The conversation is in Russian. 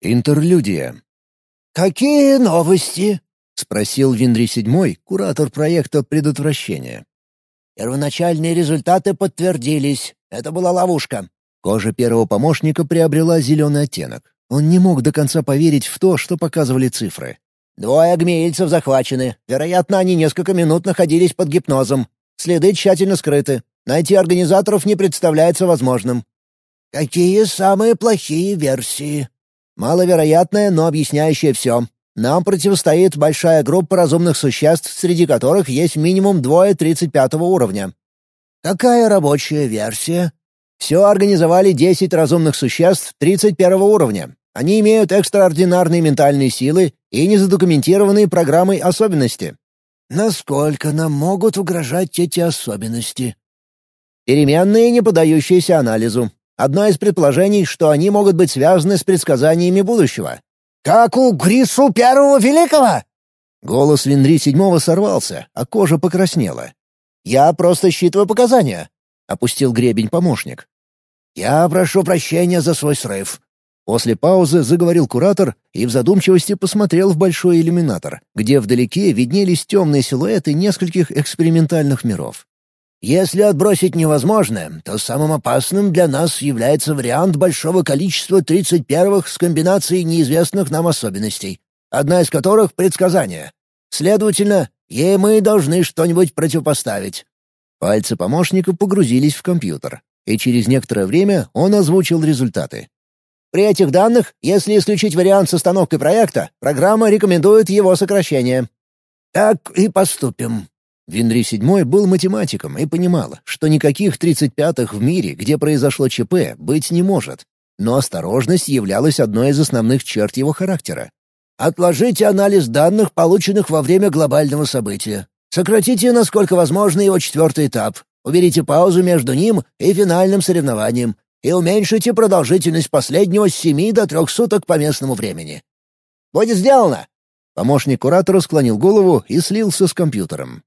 Интерлюдия. «Какие новости?» — спросил Винри седьмой, куратор проекта предотвращения. «Первоначальные результаты подтвердились. Это была ловушка». Кожа первого помощника приобрела зеленый оттенок. Он не мог до конца поверить в то, что показывали цифры. «Двое агмеильцев захвачены. Вероятно, они несколько минут находились под гипнозом. Следы тщательно скрыты. Найти организаторов не представляется возможным». «Какие самые плохие версии?» Маловероятное, но объясняющее все. Нам противостоит большая группа разумных существ, среди которых есть минимум двое 35 уровня. Какая рабочая версия? Все организовали 10 разумных существ 31 уровня. Они имеют экстраординарные ментальные силы и незадокументированные программой особенности. Насколько нам могут угрожать эти особенности? Переменные, не поддающиеся анализу. Одно из предположений, что они могут быть связаны с предсказаниями будущего. «Как у Грису Первого Великого!» Голос Винри Седьмого сорвался, а кожа покраснела. «Я просто считываю показания», — опустил гребень помощник. «Я прошу прощения за свой срыв». После паузы заговорил куратор и в задумчивости посмотрел в большой иллюминатор, где вдалеке виднелись темные силуэты нескольких экспериментальных миров. Если отбросить невозможное, то самым опасным для нас является вариант большого количества 31-х с комбинацией неизвестных нам особенностей, одна из которых — предсказание. Следовательно, ей мы должны что-нибудь противопоставить. Пальцы помощника погрузились в компьютер, и через некоторое время он озвучил результаты. При этих данных, если исключить вариант с остановкой проекта, программа рекомендует его сокращение. Так и поступим. Винри VII был математиком и понимал, что никаких 35-х в мире, где произошло ЧП, быть не может. Но осторожность являлась одной из основных черт его характера. «Отложите анализ данных, полученных во время глобального события. Сократите, насколько возможно, его четвертый этап. Уберите паузу между ним и финальным соревнованием. И уменьшите продолжительность последнего с семи до трех суток по местному времени». «Будет сделано!» Помощник куратора склонил голову и слился с компьютером.